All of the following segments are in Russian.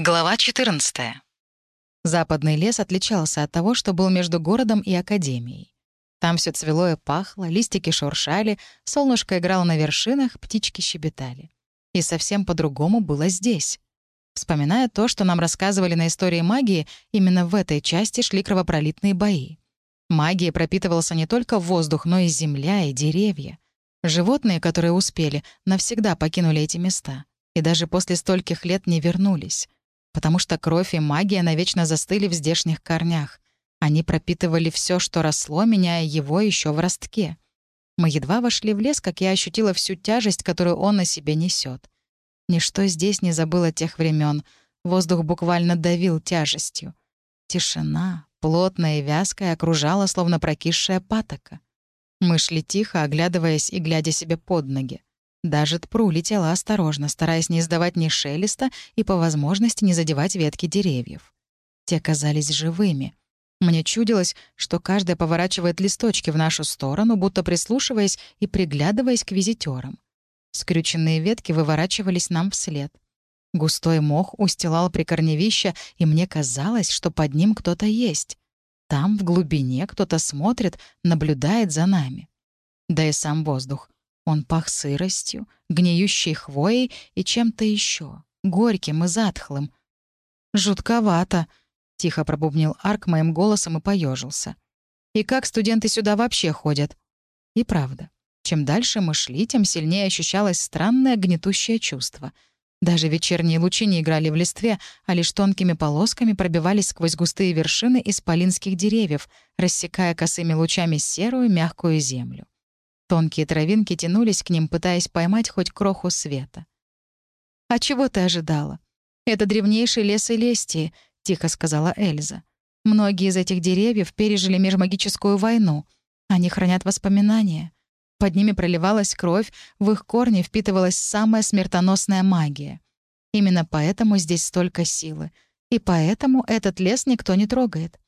Глава 14. Западный лес отличался от того, что был между городом и академией. Там все цвело и пахло, листики шуршали, солнышко играло на вершинах, птички щебетали. И совсем по-другому было здесь. Вспоминая то, что нам рассказывали на истории магии, именно в этой части шли кровопролитные бои. Магией пропитывался не только воздух, но и земля, и деревья. Животные, которые успели, навсегда покинули эти места. И даже после стольких лет не вернулись потому что кровь и магия навечно застыли в здешних корнях. Они пропитывали все, что росло, меняя его еще в ростке. Мы едва вошли в лес, как я ощутила всю тяжесть, которую он на себе несет. Ничто здесь не забыло тех времен. Воздух буквально давил тяжестью. Тишина, плотная и вязкая, окружала, словно прокисшая патока. Мы шли тихо, оглядываясь и глядя себе под ноги. Даже Тпру летела осторожно, стараясь не издавать ни шелеста и по возможности не задевать ветки деревьев. Те казались живыми. Мне чудилось, что каждая поворачивает листочки в нашу сторону, будто прислушиваясь и приглядываясь к визитерам. Скрюченные ветки выворачивались нам вслед. Густой мох устилал прикорневища, и мне казалось, что под ним кто-то есть. Там, в глубине, кто-то смотрит, наблюдает за нами. Да и сам воздух. Он пах сыростью, гниющей хвоей и чем-то еще, горьким и затхлым. «Жутковато», — тихо пробубнил Арк моим голосом и поежился. «И как студенты сюда вообще ходят?» И правда, чем дальше мы шли, тем сильнее ощущалось странное гнетущее чувство. Даже вечерние лучи не играли в листве, а лишь тонкими полосками пробивались сквозь густые вершины исполинских деревьев, рассекая косыми лучами серую мягкую землю. Тонкие травинки тянулись к ним, пытаясь поймать хоть кроху света. «А чего ты ожидала? Это древнейший лес Элестии», — тихо сказала Эльза. «Многие из этих деревьев пережили межмагическую войну. Они хранят воспоминания. Под ними проливалась кровь, в их корни впитывалась самая смертоносная магия. Именно поэтому здесь столько силы. И поэтому этот лес никто не трогает.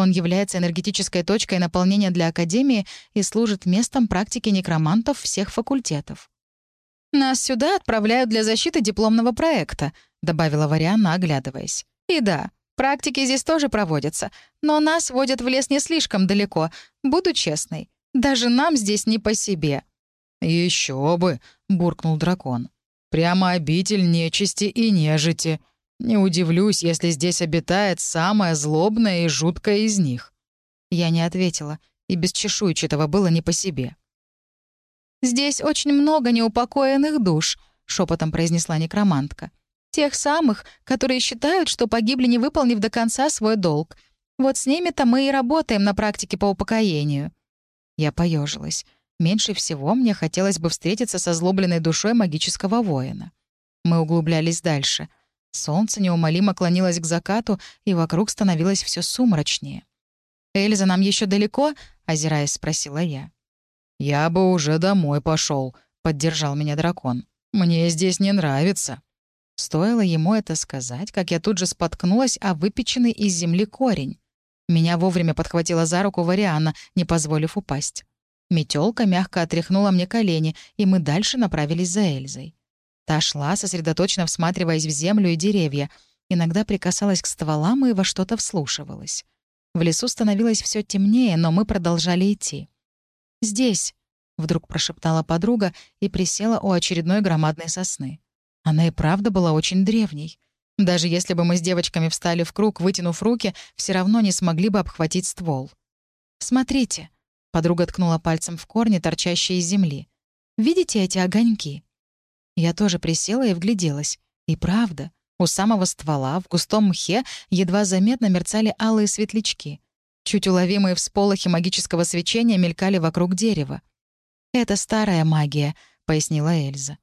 Он является энергетической точкой наполнения для Академии и служит местом практики некромантов всех факультетов. «Нас сюда отправляют для защиты дипломного проекта», — добавила Варианна, оглядываясь. «И да, практики здесь тоже проводятся, но нас водят в лес не слишком далеко, буду честной. Даже нам здесь не по себе». Еще бы», — буркнул дракон. «Прямо обитель нечисти и нежити. Не удивлюсь, если здесь обитает самая злобная и жуткая из них». Я не ответила, и без чешуйчатого было не по себе. «Здесь очень много неупокоенных душ», — шепотом произнесла некромантка. «Тех самых, которые считают, что погибли, не выполнив до конца свой долг. Вот с ними-то мы и работаем на практике по упокоению». Я поежилась. Меньше всего мне хотелось бы встретиться со злобленной душой магического воина. Мы углублялись дальше — Солнце неумолимо клонилось к закату, и вокруг становилось все сумрачнее. «Эльза, нам еще далеко?» — озираясь, спросила я. «Я бы уже домой пошел, поддержал меня дракон. «Мне здесь не нравится». Стоило ему это сказать, как я тут же споткнулась о выпеченный из земли корень. Меня вовремя подхватила за руку Вариана, не позволив упасть. Метелка мягко отряхнула мне колени, и мы дальше направились за Эльзой. Та шла, сосредоточенно всматриваясь в землю и деревья, иногда прикасалась к стволам и во что-то вслушивалась. В лесу становилось все темнее, но мы продолжали идти. «Здесь», — вдруг прошептала подруга и присела у очередной громадной сосны. Она и правда была очень древней. Даже если бы мы с девочками встали в круг, вытянув руки, все равно не смогли бы обхватить ствол. «Смотрите», — подруга ткнула пальцем в корни, торчащие из земли. «Видите эти огоньки?» Я тоже присела и вгляделась. И правда, у самого ствола в густом мхе едва заметно мерцали алые светлячки. Чуть уловимые всполохи магического свечения мелькали вокруг дерева. «Это старая магия», — пояснила Эльза.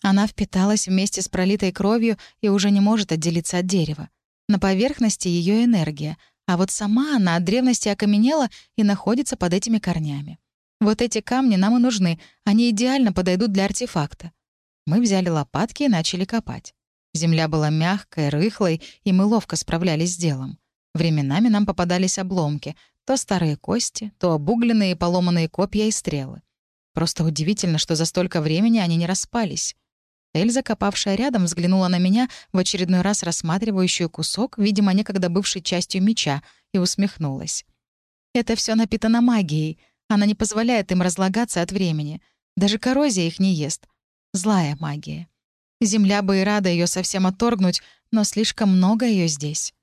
Она впиталась вместе с пролитой кровью и уже не может отделиться от дерева. На поверхности ее энергия, а вот сама она от древности окаменела и находится под этими корнями. Вот эти камни нам и нужны, они идеально подойдут для артефакта. Мы взяли лопатки и начали копать. Земля была мягкой, рыхлой, и мы ловко справлялись с делом. Временами нам попадались обломки, то старые кости, то обугленные и поломанные копья и стрелы. Просто удивительно, что за столько времени они не распались. Эльза, копавшая рядом, взглянула на меня, в очередной раз рассматривающую кусок, видимо, некогда бывшей частью меча, и усмехнулась. «Это все напитано магией. Она не позволяет им разлагаться от времени. Даже коррозия их не ест. Злая магия. Земля бы и рада ее совсем отторгнуть, но слишком много ее здесь».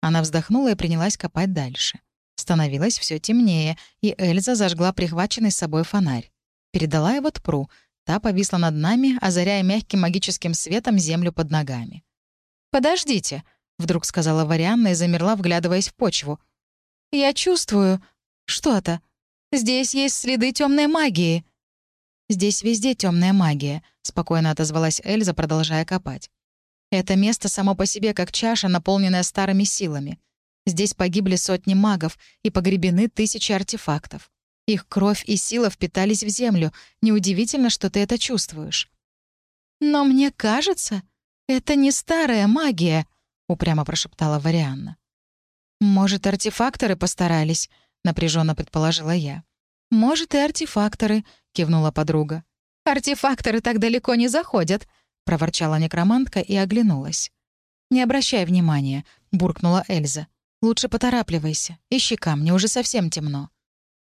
Она вздохнула и принялась копать дальше. Становилось все темнее, и Эльза зажгла прихваченный с собой фонарь. Передала его Тпру — Та повисла над нами, озаряя мягким магическим светом землю под ногами. «Подождите», — вдруг сказала Варианна и замерла, вглядываясь в почву. «Я чувствую... что-то. Здесь есть следы темной магии». «Здесь везде темная магия», — спокойно отозвалась Эльза, продолжая копать. «Это место само по себе как чаша, наполненная старыми силами. Здесь погибли сотни магов и погребены тысячи артефактов. Их кровь и сила впитались в землю. Неудивительно, что ты это чувствуешь. «Но мне кажется, это не старая магия», — упрямо прошептала Варианна. «Может, артефакторы постарались?» — напряженно предположила я. «Может, и артефакторы», — кивнула подруга. «Артефакторы так далеко не заходят», — проворчала некромантка и оглянулась. «Не обращай внимания», — буркнула Эльза. «Лучше поторапливайся. Ищи камни, уже совсем темно».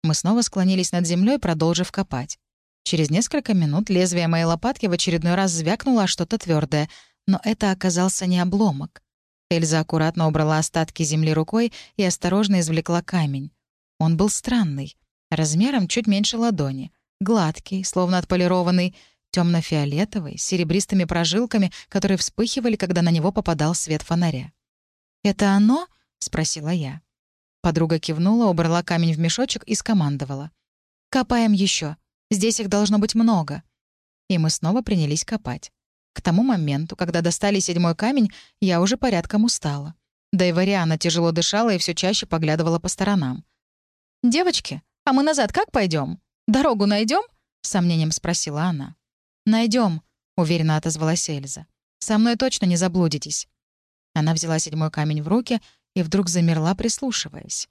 Мы снова склонились над землей, продолжив копать. Через несколько минут лезвие моей лопатки в очередной раз звякнуло что-то твердое, но это оказался не обломок. Эльза аккуратно убрала остатки земли рукой и осторожно извлекла камень. Он был странный, размером чуть меньше ладони, гладкий, словно отполированный, темно-фиолетовый, с серебристыми прожилками, которые вспыхивали, когда на него попадал свет фонаря. «Это оно?» — спросила я. Подруга кивнула, убрала камень в мешочек и скомандовала. «Копаем еще. Здесь их должно быть много». И мы снова принялись копать. К тому моменту, когда достали седьмой камень, я уже порядком устала. Да и Вариана тяжело дышала и все чаще поглядывала по сторонам. «Девочки, а мы назад как пойдем? Дорогу найдем? с сомнением спросила она. Найдем, уверенно отозвалась Эльза. «Со мной точно не заблудитесь». Она взяла седьмой камень в руки и вдруг замерла, прислушиваясь.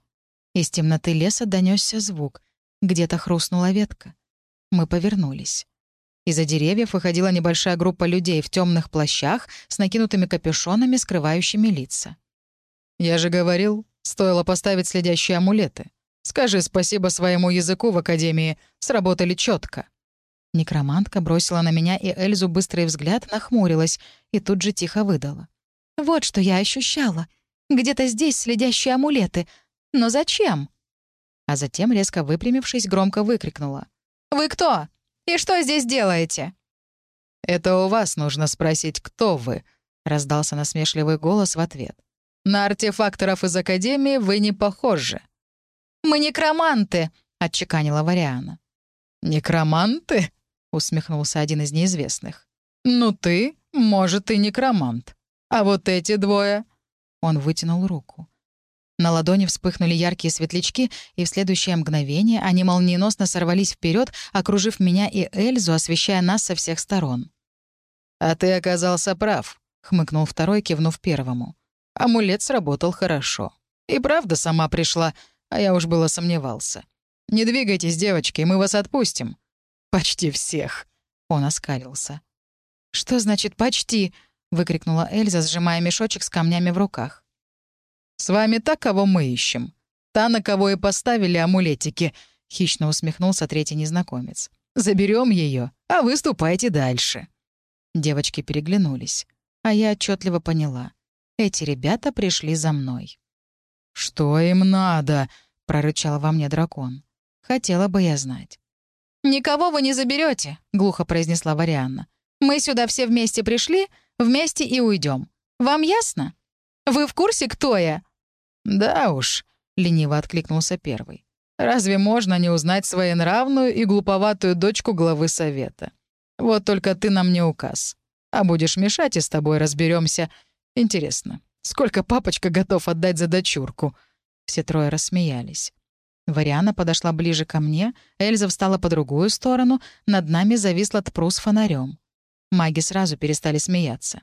Из темноты леса донесся звук. Где-то хрустнула ветка. Мы повернулись. Из-за деревьев выходила небольшая группа людей в темных плащах с накинутыми капюшонами, скрывающими лица. «Я же говорил, стоило поставить следящие амулеты. Скажи спасибо своему языку в Академии, сработали четко. Некромантка бросила на меня и Эльзу быстрый взгляд, нахмурилась и тут же тихо выдала. «Вот что я ощущала. Где-то здесь следящие амулеты. Но зачем?» А затем, резко выпрямившись, громко выкрикнула. «Вы кто? И что здесь делаете?» «Это у вас нужно спросить, кто вы», — раздался насмешливый голос в ответ. «На артефакторов из Академии вы не похожи». «Мы некроманты», — отчеканила Вариана. «Некроманты?» — усмехнулся один из неизвестных. «Ну ты, может, и некромант. А вот эти двое он вытянул руку. На ладони вспыхнули яркие светлячки, и в следующее мгновение они молниеносно сорвались вперед, окружив меня и Эльзу, освещая нас со всех сторон. «А ты оказался прав», — хмыкнул второй, кивнув первому. «Амулет сработал хорошо. И правда сама пришла, а я уж было сомневался. Не двигайтесь, девочки, мы вас отпустим». «Почти всех», — он оскалился. «Что значит «почти»?» — выкрикнула Эльза, сжимая мешочек с камнями в руках. «С вами та, кого мы ищем. Та, на кого и поставили амулетики», — хищно усмехнулся третий незнакомец. Заберем ее, а вы ступайте дальше». Девочки переглянулись, а я отчетливо поняла. Эти ребята пришли за мной. «Что им надо?» — прорычал во мне дракон. Хотела бы я знать. «Никого вы не заберете, глухо произнесла Варианна. «Мы сюда все вместе пришли, Вместе и уйдем. Вам ясно? Вы в курсе, кто я?» «Да уж», — лениво откликнулся первый. «Разве можно не узнать своенравную и глуповатую дочку главы совета? Вот только ты нам не указ. А будешь мешать, и с тобой разберемся. Интересно, сколько папочка готов отдать за дочурку?» Все трое рассмеялись. Вариана подошла ближе ко мне, Эльза встала по другую сторону, над нами зависла тпру с фонарем. Маги сразу перестали смеяться.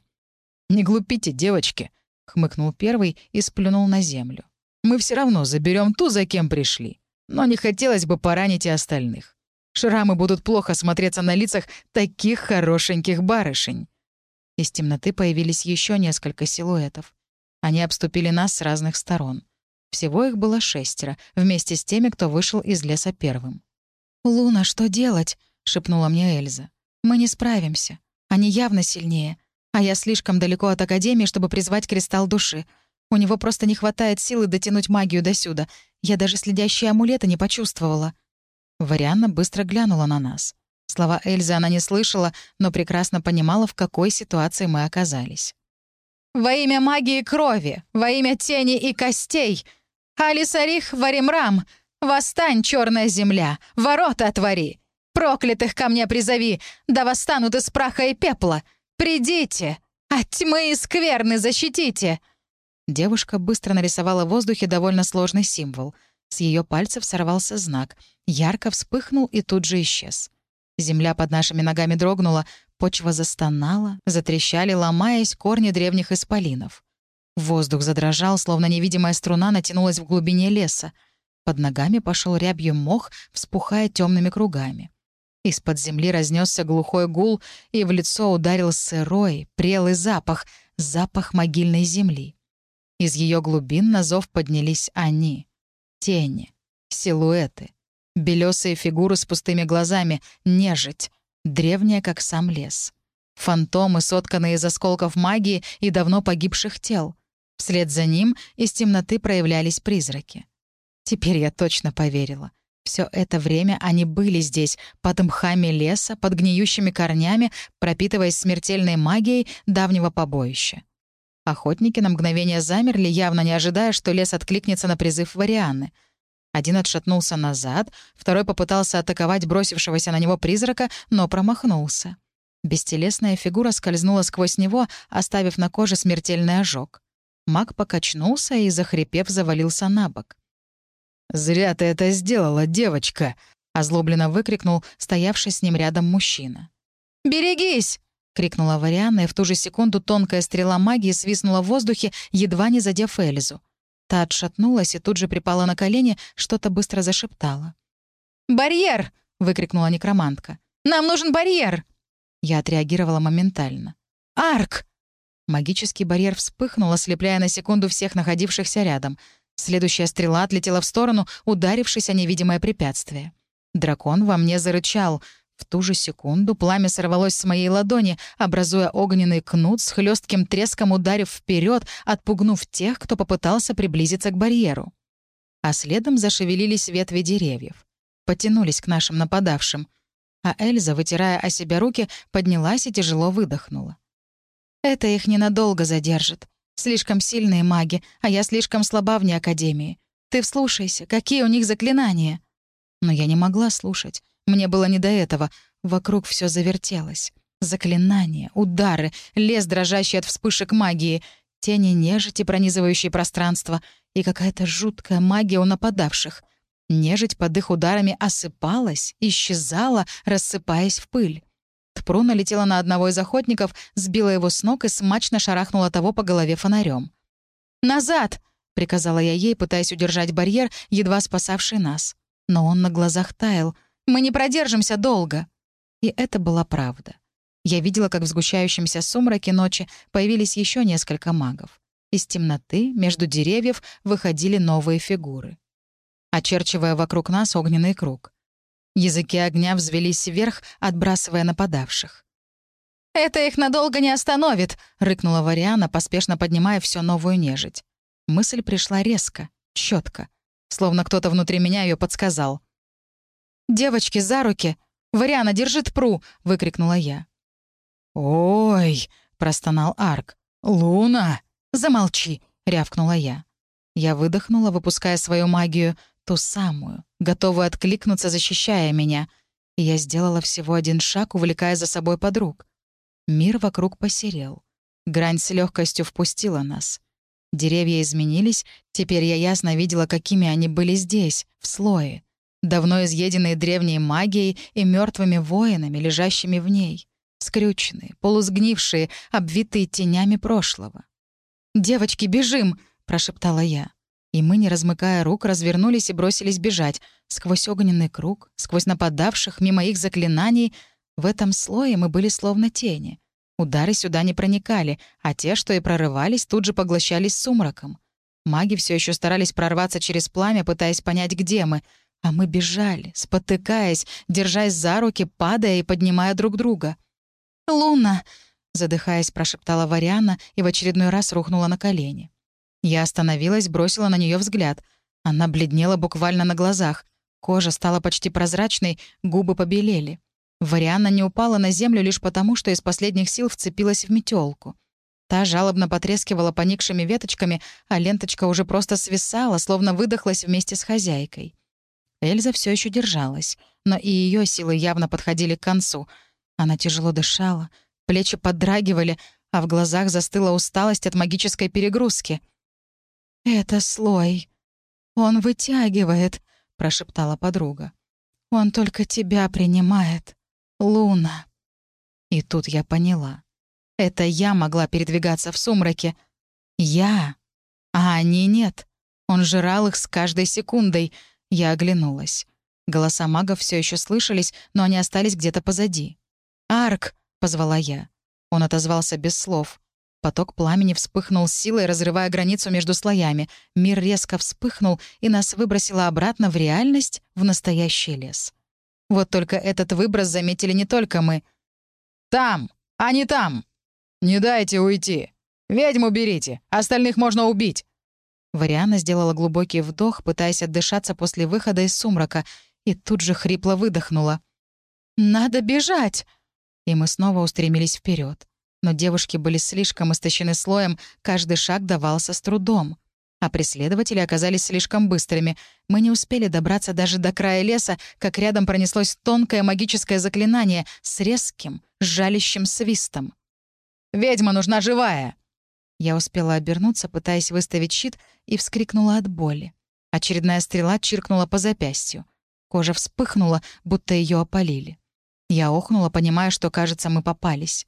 «Не глупите, девочки», — хмыкнул первый и сплюнул на землю. «Мы все равно заберем ту, за кем пришли. Но не хотелось бы поранить и остальных. Шрамы будут плохо смотреться на лицах таких хорошеньких барышень». Из темноты появились еще несколько силуэтов. Они обступили нас с разных сторон. Всего их было шестеро, вместе с теми, кто вышел из леса первым. «Луна, что делать?» — шепнула мне Эльза. «Мы не справимся. Они явно сильнее. А я слишком далеко от Академии, чтобы призвать кристалл души. У него просто не хватает силы дотянуть магию до сюда. Я даже следящие амулеты не почувствовала». Варианна быстро глянула на нас. Слова Эльзы она не слышала, но прекрасно понимала, в какой ситуации мы оказались. «Во имя магии крови! Во имя тени и костей! Алисарих Варимрам! Восстань, черная земля! Ворота отвори! Проклятых ко мне призови! Да восстанут из праха и пепла! Придите! От тьмы и скверны защитите!» Девушка быстро нарисовала в воздухе довольно сложный символ. С ее пальцев сорвался знак. Ярко вспыхнул и тут же исчез. Земля под нашими ногами дрогнула, почва застонала, затрещали, ломаясь корни древних исполинов. Воздух задрожал, словно невидимая струна натянулась в глубине леса. Под ногами пошел рябью мох, вспухая темными кругами. Из-под земли разнесся глухой гул, и в лицо ударил сырой, прелый запах, запах могильной земли. Из ее глубин на зов поднялись они. Тени, силуэты, белесые фигуры с пустыми глазами, нежить, древняя, как сам лес. Фантомы, сотканные из осколков магии и давно погибших тел. Вслед за ним из темноты проявлялись призраки. Теперь я точно поверила. Все это время они были здесь, под мхами леса, под гниющими корнями, пропитываясь смертельной магией давнего побоища. Охотники на мгновение замерли, явно не ожидая, что лес откликнется на призыв Варианы. Один отшатнулся назад, второй попытался атаковать бросившегося на него призрака, но промахнулся. Бестелесная фигура скользнула сквозь него, оставив на коже смертельный ожог. Маг покачнулся и, захрипев, завалился на бок. «Зря ты это сделала, девочка!» — озлобленно выкрикнул стоявший с ним рядом мужчина. «Берегись!» — крикнула Варианна, и в ту же секунду тонкая стрела магии свистнула в воздухе, едва не задев Эльзу. Та отшатнулась и тут же припала на колени, что-то быстро зашептала. «Барьер!» — выкрикнула некромантка. «Нам нужен барьер!» Я отреагировала моментально. «Арк!» Магический барьер вспыхнул, ослепляя на секунду всех находившихся рядом — Следующая стрела отлетела в сторону, ударившись о невидимое препятствие. Дракон во мне зарычал. В ту же секунду пламя сорвалось с моей ладони, образуя огненный кнут с хлестким треском ударив вперед, отпугнув тех, кто попытался приблизиться к барьеру. А следом зашевелились ветви деревьев. Потянулись к нашим нападавшим. А Эльза, вытирая о себя руки, поднялась и тяжело выдохнула. «Это их ненадолго задержит. Слишком сильные маги, а я слишком слаба вне Академии. Ты вслушайся, какие у них заклинания!» Но я не могла слушать. Мне было не до этого. Вокруг все завертелось. Заклинания, удары, лес, дрожащий от вспышек магии, тени нежити, пронизывающие пространство, и какая-то жуткая магия у нападавших. Нежить под их ударами осыпалась, исчезала, рассыпаясь в пыль. Тпру налетела на одного из охотников, сбила его с ног и смачно шарахнула того по голове фонарем. «Назад!» — приказала я ей, пытаясь удержать барьер, едва спасавший нас. Но он на глазах таял. «Мы не продержимся долго!» И это была правда. Я видела, как в сгущающемся сумраке ночи появились еще несколько магов. Из темноты, между деревьев, выходили новые фигуры. Очерчивая вокруг нас огненный круг. Языки огня взвелись вверх, отбрасывая нападавших. «Это их надолго не остановит!» — рыкнула Вариана, поспешно поднимая всю новую нежить. Мысль пришла резко, четко, словно кто-то внутри меня ее подсказал. «Девочки, за руки! Вариана, держи тпру!» — выкрикнула я. «Ой!» — простонал Арк. «Луна!» «Замолчи!» — рявкнула я. Я выдохнула, выпуская свою магию, Ту самую, готовую откликнуться, защищая меня. И я сделала всего один шаг, увлекая за собой подруг. Мир вокруг посерел. Грань с легкостью впустила нас. Деревья изменились, теперь я ясно видела, какими они были здесь, в слое. Давно изъеденные древней магией и мертвыми воинами, лежащими в ней. Скрюченные, полусгнившие, обвитые тенями прошлого. «Девочки, бежим!» — прошептала я. И мы, не размыкая рук, развернулись и бросились бежать. Сквозь огненный круг, сквозь нападавших, мимо их заклинаний. В этом слое мы были словно тени. Удары сюда не проникали, а те, что и прорывались, тут же поглощались сумраком. Маги все еще старались прорваться через пламя, пытаясь понять, где мы. А мы бежали, спотыкаясь, держась за руки, падая и поднимая друг друга. «Луна!» — задыхаясь, прошептала Вариана и в очередной раз рухнула на колени. Я остановилась, бросила на нее взгляд. Она бледнела буквально на глазах. Кожа стала почти прозрачной, губы побелели. Варианна не упала на землю лишь потому, что из последних сил вцепилась в метелку. Та жалобно потрескивала поникшими веточками, а ленточка уже просто свисала, словно выдохлась вместе с хозяйкой. Эльза все еще держалась, но и ее силы явно подходили к концу. Она тяжело дышала, плечи подрагивали, а в глазах застыла усталость от магической перегрузки — «Это слой. Он вытягивает», — прошептала подруга. «Он только тебя принимает. Луна». И тут я поняла. Это я могла передвигаться в сумраке. Я. А они нет. Он жрал их с каждой секундой. Я оглянулась. Голоса магов все еще слышались, но они остались где-то позади. «Арк!» — позвала я. Он отозвался без слов. Поток пламени вспыхнул силой, разрывая границу между слоями. Мир резко вспыхнул, и нас выбросило обратно в реальность, в настоящий лес. Вот только этот выброс заметили не только мы. «Там! А не там! Не дайте уйти! Ведьму берите! Остальных можно убить!» Вариана сделала глубокий вдох, пытаясь отдышаться после выхода из сумрака, и тут же хрипло выдохнула. «Надо бежать!» И мы снова устремились вперед. Но девушки были слишком истощены слоем, каждый шаг давался с трудом. А преследователи оказались слишком быстрыми. Мы не успели добраться даже до края леса, как рядом пронеслось тонкое магическое заклинание с резким, жалящим свистом. «Ведьма нужна живая!» Я успела обернуться, пытаясь выставить щит, и вскрикнула от боли. Очередная стрела чиркнула по запястью. Кожа вспыхнула, будто ее опалили. Я охнула, понимая, что, кажется, мы попались.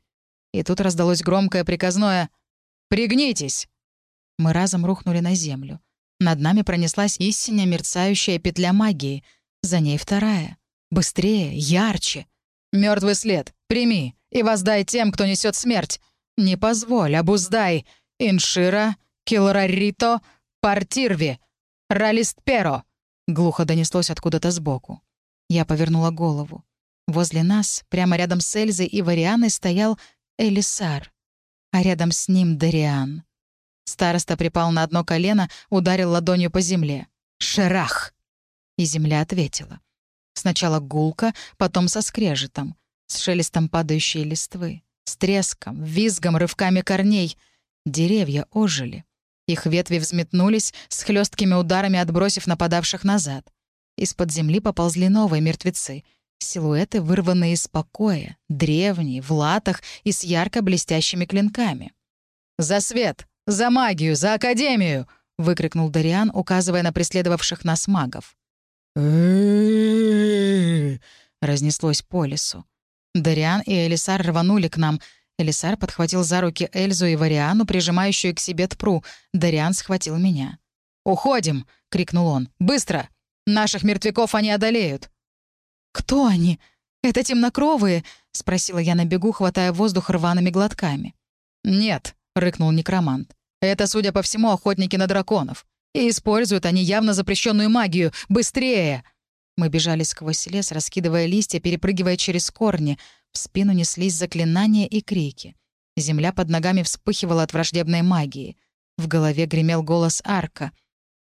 И тут раздалось громкое приказное «Пригнитесь!». Мы разом рухнули на землю. Над нами пронеслась истинно мерцающая петля магии. За ней вторая. Быстрее, ярче. Мертвый след. Прими и воздай тем, кто несет смерть. Не позволь, обуздай. Иншира, Килрарито, Партирви, Ралистперо. Глухо донеслось откуда-то сбоку. Я повернула голову. Возле нас, прямо рядом с Эльзой и Варианой, стоял Элисар, а рядом с ним Дариан. Староста припал на одно колено, ударил ладонью по земле. «Шерах!» И земля ответила. Сначала гулко, потом со скрежетом, с шелестом падающей листвы, с треском, визгом, рывками корней. Деревья ожили. Их ветви взметнулись, с хлесткими ударами отбросив нападавших назад. Из-под земли поползли новые мертвецы — Силуэты, вырванные из покоя, древние, в латах и с ярко блестящими клинками. «За свет! За магию! За академию!» — выкрикнул Дариан, указывая на преследовавших нас магов. разнеслось по лесу. Дариан и Элисар рванули к нам. Элисар подхватил за руки Эльзу и Вариану, прижимающую к себе Тпру. Дариан схватил меня. «Уходим!» — крикнул он. «Быстро! Наших мертвяков они одолеют!» «Кто они? Это темнокровые?» — спросила я на бегу, хватая воздух рваными глотками. «Нет», — рыкнул некромант. «Это, судя по всему, охотники на драконов. И используют они явно запрещенную магию. Быстрее!» Мы бежали сквозь лес, раскидывая листья, перепрыгивая через корни. В спину неслись заклинания и крики. Земля под ногами вспыхивала от враждебной магии. В голове гремел голос Арка.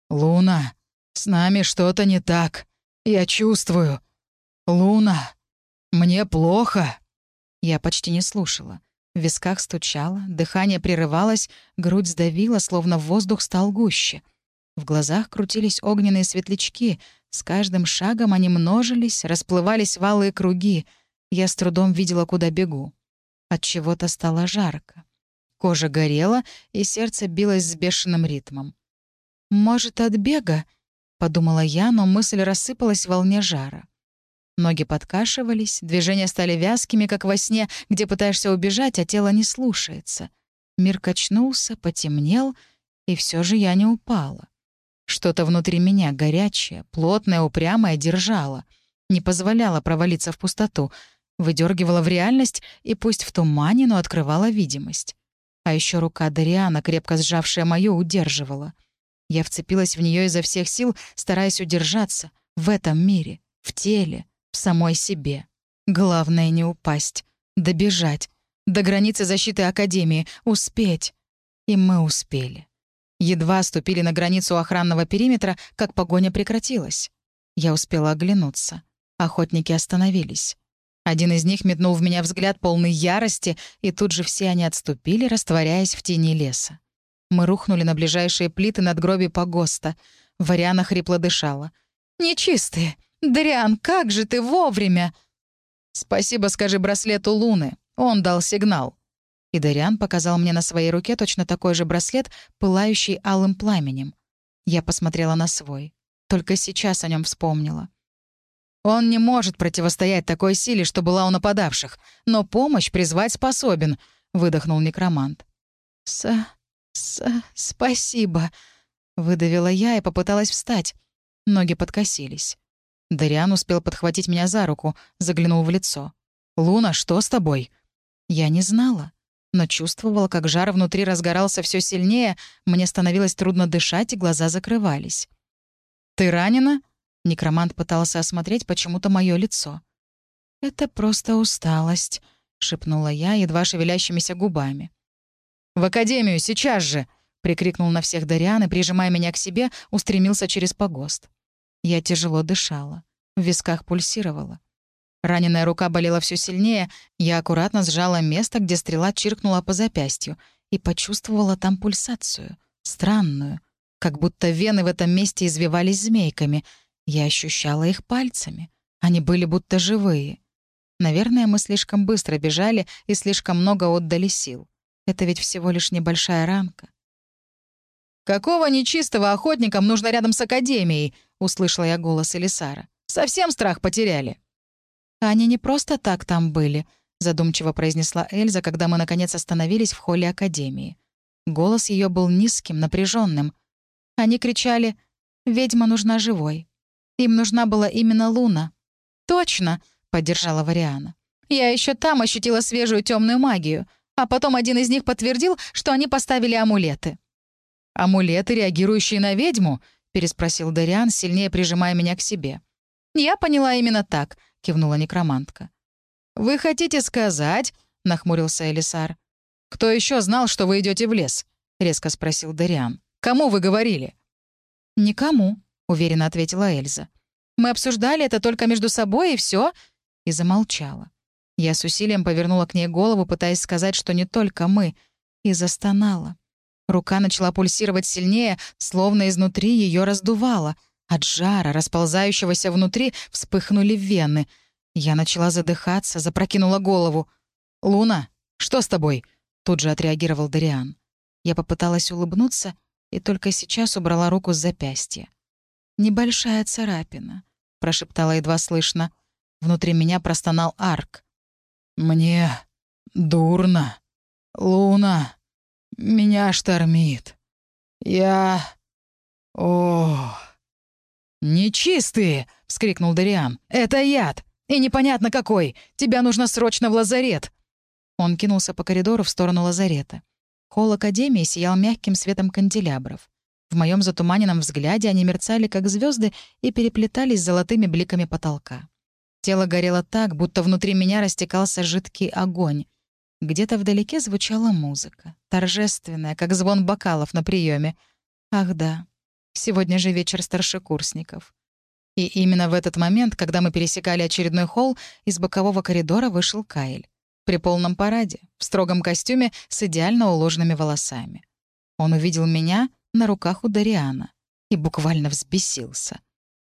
«Луна, с нами что-то не так. Я чувствую. «Луна, мне плохо». Я почти не слушала. В висках стучало, дыхание прерывалось, грудь сдавила, словно воздух стал гуще. В глазах крутились огненные светлячки. С каждым шагом они множились, расплывались валые круги. Я с трудом видела, куда бегу. От чего-то стало жарко. Кожа горела, и сердце билось с бешеным ритмом. «Может, от бега?» — подумала я, но мысль рассыпалась в волне жара. Ноги подкашивались, движения стали вязкими, как во сне, где пытаешься убежать, а тело не слушается. Мир качнулся, потемнел, и все же я не упала. Что-то внутри меня горячее, плотное, упрямое держало, не позволяло провалиться в пустоту, выдергивало в реальность и пусть в тумане, но открывала видимость. А еще рука Дариана, крепко сжавшая мою, удерживала. Я вцепилась в нее изо всех сил, стараясь удержаться в этом мире, в теле, в самой себе. Главное — не упасть, добежать, до границы защиты Академии, успеть. И мы успели. Едва ступили на границу охранного периметра, как погоня прекратилась. Я успела оглянуться. Охотники остановились. Один из них метнул в меня взгляд полный ярости, и тут же все они отступили, растворяясь в тени леса. Мы рухнули на ближайшие плиты над гроби погоста. Вариана хрипло дышала. «Нечистые! Дриан, как же ты вовремя!» «Спасибо, скажи браслету Луны. Он дал сигнал». И Дариан показал мне на своей руке точно такой же браслет, пылающий алым пламенем. Я посмотрела на свой. Только сейчас о нем вспомнила. Он не может противостоять такой силе, что была у нападавших, но помощь призвать способен, — выдохнул некромант. «С... с... спасибо», — выдавила я и попыталась встать. Ноги подкосились. Дариан успел подхватить меня за руку, заглянул в лицо. «Луна, что с тобой?» Я не знала, но чувствовала, как жар внутри разгорался все сильнее, мне становилось трудно дышать, и глаза закрывались. «Ты ранена?» Некромант пытался осмотреть почему-то мое лицо. «Это просто усталость», — шепнула я, едва шевелящимися губами. «В академию, сейчас же!» — прикрикнул на всех Дариан и, прижимая меня к себе, устремился через погост. Я тяжело дышала. В висках пульсировала. Раненая рука болела все сильнее, я аккуратно сжала место, где стрела чиркнула по запястью, и почувствовала там пульсацию, странную, как будто вены в этом месте извивались змейками — я ощущала их пальцами. Они были будто живые. Наверное, мы слишком быстро бежали и слишком много отдали сил. Это ведь всего лишь небольшая ранка. «Какого нечистого охотникам нужно рядом с Академией?» — услышала я голос Элисара. «Совсем страх потеряли». «Они не просто так там были», — задумчиво произнесла Эльза, когда мы, наконец, остановились в холле Академии. Голос ее был низким, напряженным. Они кричали «Ведьма нужна живой». Им нужна была именно Луна. «Точно!» — поддержала Вариана. «Я еще там ощутила свежую темную магию, а потом один из них подтвердил, что они поставили амулеты». «Амулеты, реагирующие на ведьму?» — переспросил Дариан, сильнее прижимая меня к себе. «Я поняла именно так», — кивнула некромантка. «Вы хотите сказать?» — нахмурился Элисар. «Кто еще знал, что вы идете в лес?» — резко спросил Дариан. «Кому вы говорили?» «Никому», уверенно ответила Эльза. Мы обсуждали это только между собой, и все. И замолчала. Я с усилием повернула к ней голову, пытаясь сказать, что не только мы, и застонала. Рука начала пульсировать сильнее, словно изнутри ее раздувало. От жара, расползающегося внутри, вспыхнули вены. Я начала задыхаться, запрокинула голову. «Луна, что с тобой?» — тут же отреагировал Дариан. Я попыталась улыбнуться и только сейчас убрала руку с запястья. «Небольшая царапина», — прошептала едва слышно. Внутри меня простонал арк. «Мне дурно. Луна, меня штормит. Я... О, «Нечистые!» — вскрикнул Дариан. «Это яд! И непонятно какой! Тебя нужно срочно в лазарет!» Он кинулся по коридору в сторону лазарета. Холл Академии сиял мягким светом канделябров. В моем затуманенном взгляде они мерцали, как звезды, и переплетались золотыми бликами потолка. Тело горело так, будто внутри меня растекался жидкий огонь. Где-то вдалеке звучала музыка, торжественная, как звон бокалов на приеме. Ах да, сегодня же вечер старшекурсников. И именно в этот момент, когда мы пересекали очередной холл, из бокового коридора вышел Кайл. При полном параде, в строгом костюме с идеально уложенными волосами. Он увидел меня — на руках у Дариана и буквально взбесился.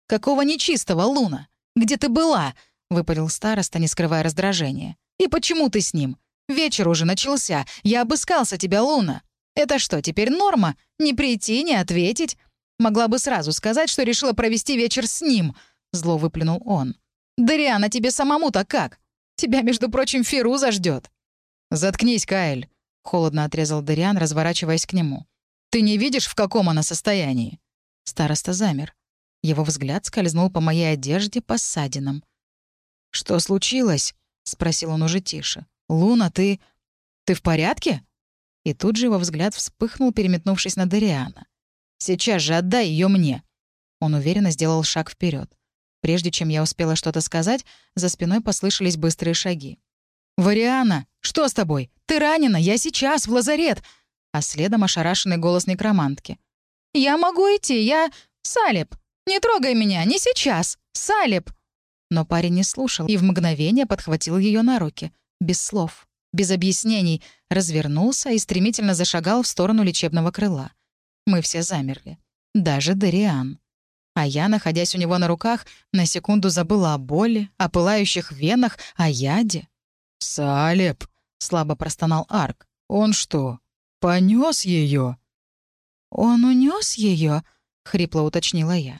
«Какого нечистого, Луна? Где ты была?» — выпалил староста, не скрывая раздражения. «И почему ты с ним? Вечер уже начался. Я обыскался тебя, Луна. Это что, теперь норма? Не прийти, не ответить? Могла бы сразу сказать, что решила провести вечер с ним», — зло выплюнул он. «Дариана, тебе самому-то как? Тебя, между прочим, Фируза ждет. «Заткнись, Каэль», — холодно отрезал Дариан, разворачиваясь к нему. Ты не видишь, в каком она состоянии? Староста замер. Его взгляд скользнул по моей одежде, по ссадинам. «Что случилось?» — спросил он уже тише. «Луна, ты... ты в порядке?» И тут же его взгляд вспыхнул, переметнувшись на Дариана. «Сейчас же отдай ее мне!» Он уверенно сделал шаг вперед. Прежде чем я успела что-то сказать, за спиной послышались быстрые шаги. «Вариана, что с тобой? Ты ранена, я сейчас, в лазарет!» А следом ошарашенный голос некромантки. «Я могу идти, я... Салип! Не трогай меня, не сейчас! Салип!» Но парень не слушал и в мгновение подхватил ее на руки. Без слов, без объяснений, развернулся и стремительно зашагал в сторону лечебного крыла. Мы все замерли. Даже Дариан. А я, находясь у него на руках, на секунду забыла о боли, о пылающих венах, о яде. «Салеп!» — слабо простонал Арк. «Он что, понес ее? «Он унес ее? хрипло уточнила я.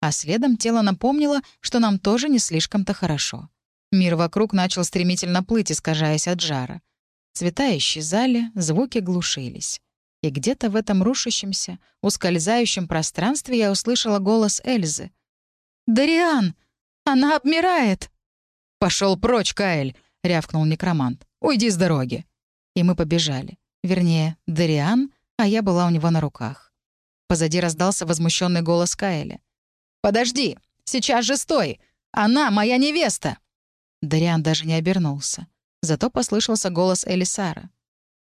А следом тело напомнило, что нам тоже не слишком-то хорошо. Мир вокруг начал стремительно плыть, искажаясь от жара. Цвета исчезали, звуки глушились. И где-то в этом рушащемся, ускользающем пространстве я услышала голос Эльзы. «Дариан! Она обмирает!» Пошел прочь, Каэль!» — рявкнул некромант. «Уйди с дороги!» И мы побежали. Вернее, Дариан, а я была у него на руках. Позади раздался возмущенный голос Каэля. «Подожди! Сейчас же стой! Она моя невеста!» Дариан даже не обернулся. Зато послышался голос Элисара.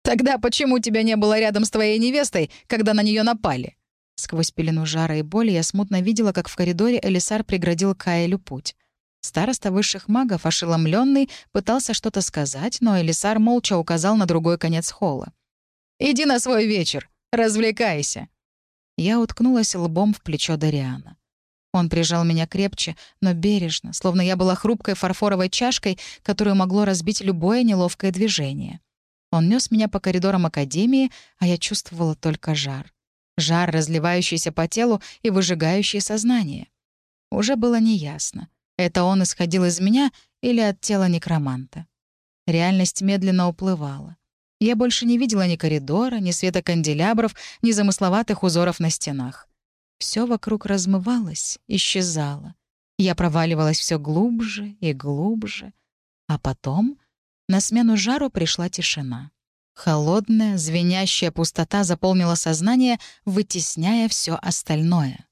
«Тогда почему тебя не было рядом с твоей невестой, когда на нее напали?» Сквозь пелену жара и боли я смутно видела, как в коридоре Элисар преградил Каэлю путь. Староста высших магов, ошеломленный, пытался что-то сказать, но Элисар молча указал на другой конец холла. «Иди на свой вечер, развлекайся!» Я уткнулась лбом в плечо Дариана. Он прижал меня крепче, но бережно, словно я была хрупкой фарфоровой чашкой, которую могло разбить любое неловкое движение. Он нес меня по коридорам Академии, а я чувствовала только жар. Жар, разливающийся по телу и выжигающий сознание. Уже было неясно, это он исходил из меня или от тела некроманта. Реальность медленно уплывала. Я больше не видела ни коридора, ни света канделябров, ни замысловатых узоров на стенах. Все вокруг размывалось, исчезало. Я проваливалась все глубже и глубже. А потом на смену жару пришла тишина. Холодная, звенящая пустота заполнила сознание, вытесняя все остальное.